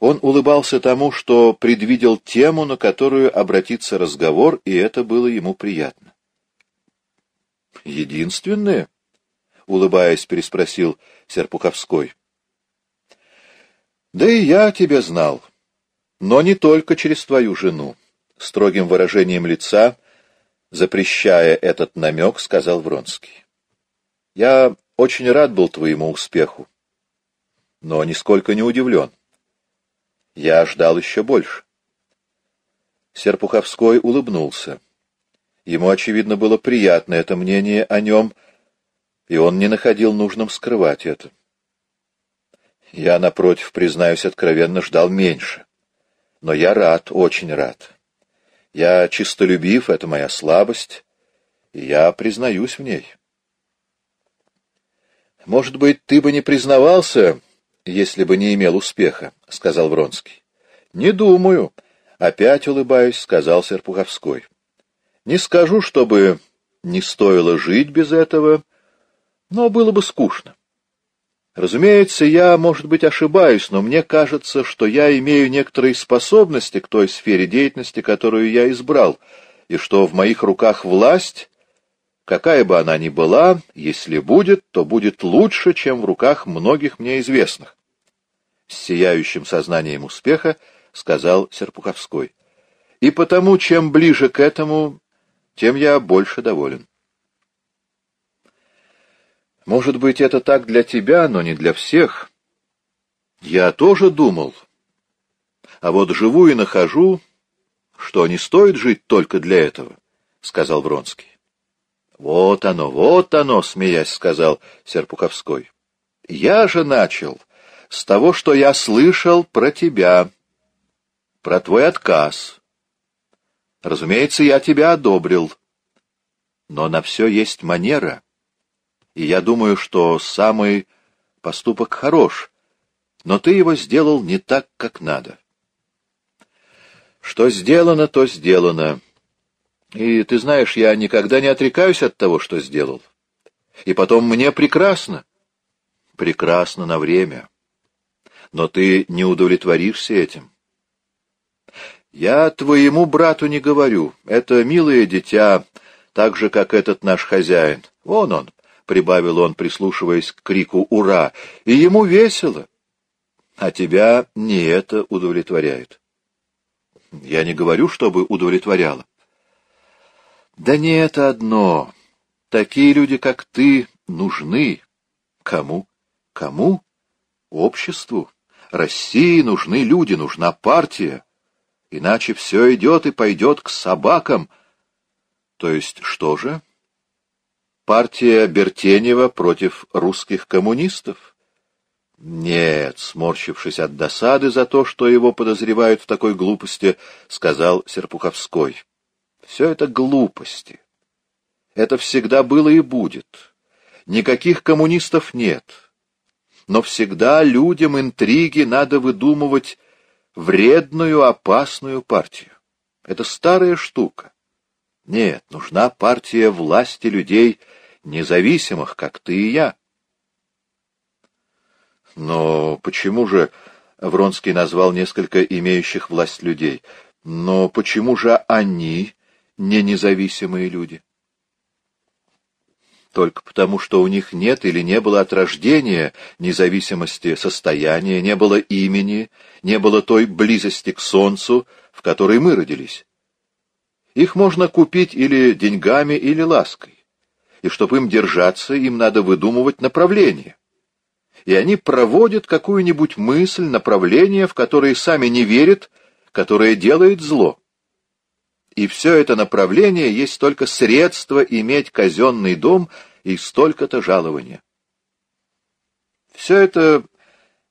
Он улыбался тому, что предвидел тему, на которую обратится разговор, и это было ему приятно. «Единственное?» — улыбаясь, переспросил Серпуховской. «Да и я тебя знал, но не только через твою жену», — строгим выражением лица, запрещая этот намек, сказал Вронский. «Я очень рад был твоему успеху, но нисколько не удивлен. Я ждал еще больше. Серпуховской улыбнулся. Ему, очевидно, было приятно это мнение о нем, и он не находил нужным скрывать это. Я, напротив, признаюсь откровенно, ждал меньше. Но я рад, очень рад. Я чистолюбив, это моя слабость, и я признаюсь в ней. Может быть, ты бы не признавался, если бы не имел успеха, — сказал Вронский. — Не думаю, — опять улыбаясь, сказал Серпуховской. — Не скажу, чтобы не стоило жить без этого, но было бы скучно. Разумеется, я, может быть, ошибаюсь, но мне кажется, что я имею некоторые способности к той сфере деятельности, которую я избрал, и что в моих руках власть, какая бы она ни была, если будет, то будет лучше, чем в руках многих мне известных с сияющим сознанием успеха, сказал Серпуховской. И потому, чем ближе к этому, тем я больше доволен. Может быть, это так для тебя, но не для всех. Я тоже думал. А вот живу и нахожу, что не стоит жить только для этого, — сказал Вронский. Вот оно, вот оно, — смеясь, сказал Серпуховской. Я же начал с того, что я слышал про тебя, про твой отказ. Разумеется, я тебя одобрил. Но на все есть манера, и я думаю, что самый поступок хорош, но ты его сделал не так, как надо. Что сделано, то сделано. И, ты знаешь, я никогда не отрекаюсь от того, что сделал. И потом мне прекрасно. Прекрасно на время но ты не удовлетворишься этим. Я твоему брату не говорю. Это милое дитя, так же, как этот наш хозяин. Вон он, — прибавил он, прислушиваясь к крику «Ура!» — и ему весело. А тебя не это удовлетворяет. Я не говорю, чтобы удовлетворяло. Да не это одно. Такие люди, как ты, нужны. Кому? Кому? Обществу. России нужны люди, нужна партия. Иначе все идет и пойдет к собакам. То есть что же? Партия Бертенева против русских коммунистов? Нет, сморщившись от досады за то, что его подозревают в такой глупости, сказал Серпуховской. Все это глупости. Это всегда было и будет. Никаких коммунистов нет но всегда людям интриги надо выдумывать вредную, опасную партию. Это старая штука. Нет, нужна партия власти людей, независимых, как ты и я. Но почему же, Вронский назвал несколько имеющих власть людей, но почему же они не независимые люди? Только потому, что у них нет или не было от рождения независимости состояния, не было имени, не было той близости к солнцу, в которой мы родились. Их можно купить или деньгами, или лаской. И чтобы им держаться, им надо выдумывать направление. И они проводят какую-нибудь мысль, направление, в которое сами не верят, которое делает зло. И все это направление есть только средство иметь казенный дом и столько-то жалования. Все это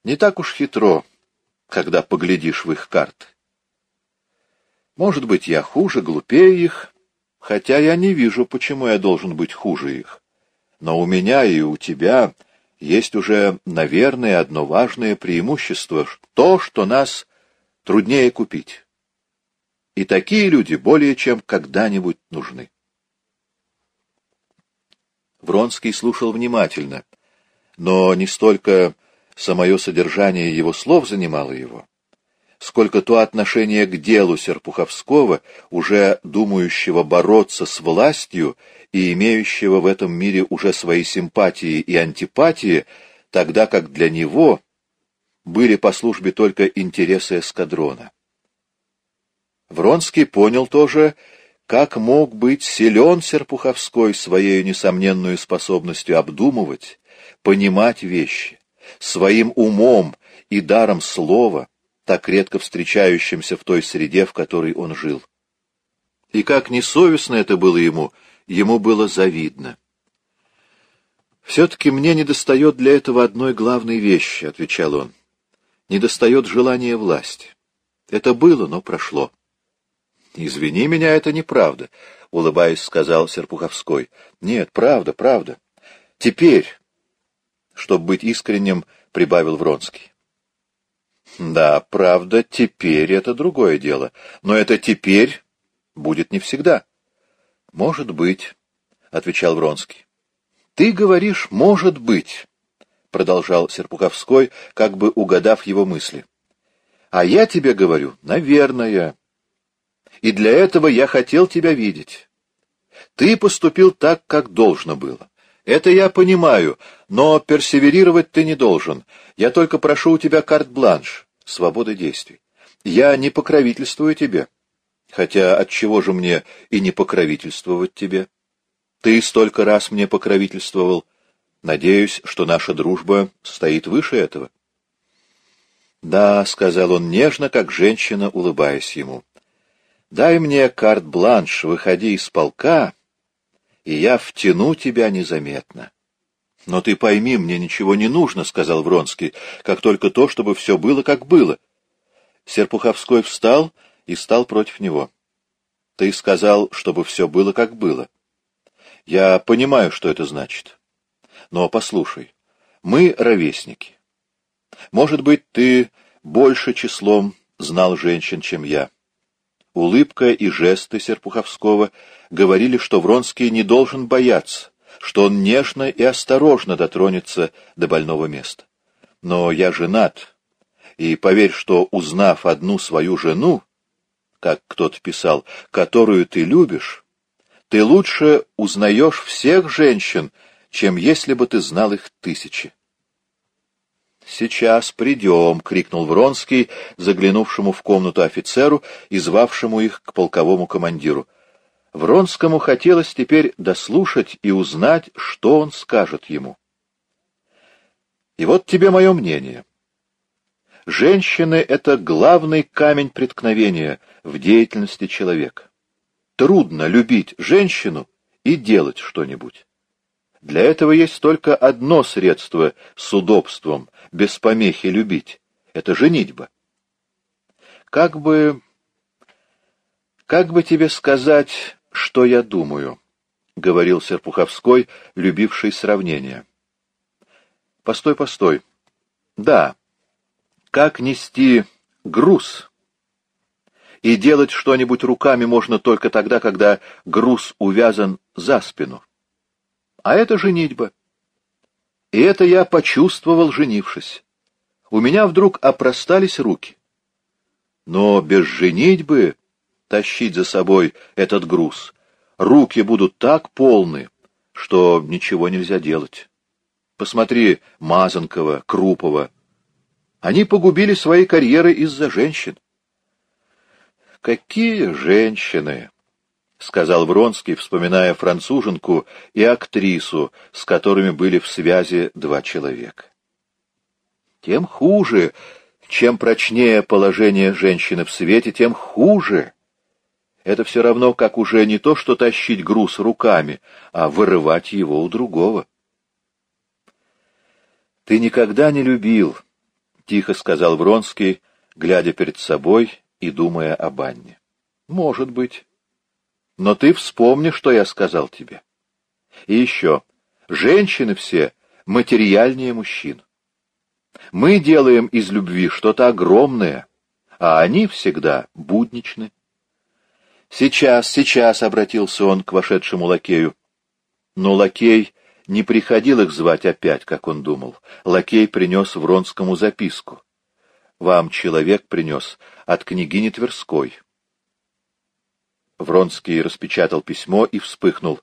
не так уж хитро, когда поглядишь в их карты. Может быть, я хуже, глупее их, хотя я не вижу, почему я должен быть хуже их. Но у меня и у тебя есть уже, наверное, одно важное преимущество — то, что нас труднее купить. И такие люди более чем когда-нибудь нужны. Вронский слушал внимательно, но не столько самое содержание его слов занимало его, сколько то отношение к делу Серпуховского, уже думающего бороться с властью и имеющего в этом мире уже свои симпатии и антипатии, тогда как для него были по службе только интересы эскадрона. Вронский понял тоже, как мог быть силен Серпуховской своей несомненную способностью обдумывать, понимать вещи, своим умом и даром слова, так редко встречающимся в той среде, в которой он жил. И как несовестно это было ему, ему было завидно. «Все-таки мне недостает для этого одной главной вещи», — отвечал он. «Недостает желания власти. Это было, но прошло». «Извини меня, это неправда», — улыбаясь, сказал Серпуховской. «Нет, правда, правда. Теперь...» Чтобы быть искренним, прибавил Вронский. Да, правда, теперь это другое дело. Но это теперь будет не всегда. Может быть, — отвечал Вронский. Ты говоришь «может быть», — продолжал Серпуховской, как бы угадав его мысли. А я тебе говорю «наверное». И для этого я хотел тебя видеть. Ты поступил так, как должно было. Это я понимаю, но персеверировать ты не должен. Я только прошу у тебя карт-бланш, свободы действий. Я не покровительствую тебе. Хотя от чего же мне и не покровительствовать тебе? Ты столько раз мне покровительствовал. Надеюсь, что наша дружба стоит выше этого. Да, — сказал он нежно, как женщина, улыбаясь ему. Дай мне карт-бланш, выходи из полка, и я втяну тебя незаметно. — Но ты пойми, мне ничего не нужно, — сказал Вронский, — как только то, чтобы все было, как было. Серпуховской встал и стал против него. — Ты сказал, чтобы все было, как было. Я понимаю, что это значит. Но послушай, мы ровесники. Может быть, ты больше числом знал женщин, чем я. Улыбка и жесты Серпуховского говорили, что Вронский не должен бояться, что он нежно и осторожно дотронется до больного места. Но я женат, и поверь, что, узнав одну свою жену, как кто-то писал, которую ты любишь, ты лучше узнаешь всех женщин, чем если бы ты знал их тысячи. «Сейчас придем!» — крикнул Вронский, заглянувшему в комнату офицеру и звавшему их к полковому командиру. Вронскому хотелось теперь дослушать и узнать, что он скажет ему. И вот тебе мое мнение. Женщины — это главный камень преткновения в деятельности человека. Трудно любить женщину и делать что-нибудь. Для этого есть только одно средство с удобством, без помехи любить. Это женитьба. Как бы... Как бы тебе сказать, что я думаю? — говорил Серпуховской, любивший сравнение. Постой, постой. Да. Как нести груз? И делать что-нибудь руками можно только тогда, когда груз увязан за спину. А это женитьба. И это я почувствовал, женившись. У меня вдруг опростались руки. Но без женитьбы тащить за собой этот груз, руки будут так полны, что ничего нельзя делать. Посмотри Мазанкова, Крупова. Они погубили свои карьеры из-за женщин. Какие женщины! — сказал Вронский, вспоминая француженку и актрису, с которыми были в связи два человека. Тем хуже, чем прочнее положение женщины в свете, тем хуже. Это все равно, как уже не то, что тащить груз руками, а вырывать его у другого. «Ты никогда не любил», — тихо сказал Вронский, глядя перед собой и думая об Анне. «Может быть». Но ты вспомни, что я сказал тебе. И еще, женщины все материальнее мужчин. Мы делаем из любви что-то огромное, а они всегда будничны. Сейчас, сейчас, — обратился он к вошедшему лакею. Но лакей не приходил их звать опять, как он думал. Лакей принес Вронскому записку. вам человек принес от княгини Тверской. Вронский распечатал письмо и вспыхнул.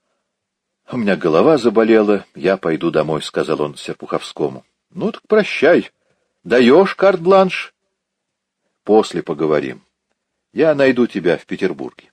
— У меня голова заболела, я пойду домой, — сказал он Серпуховскому. — Ну так прощай. Даешь карт-бланш? — После поговорим. Я найду тебя в Петербурге.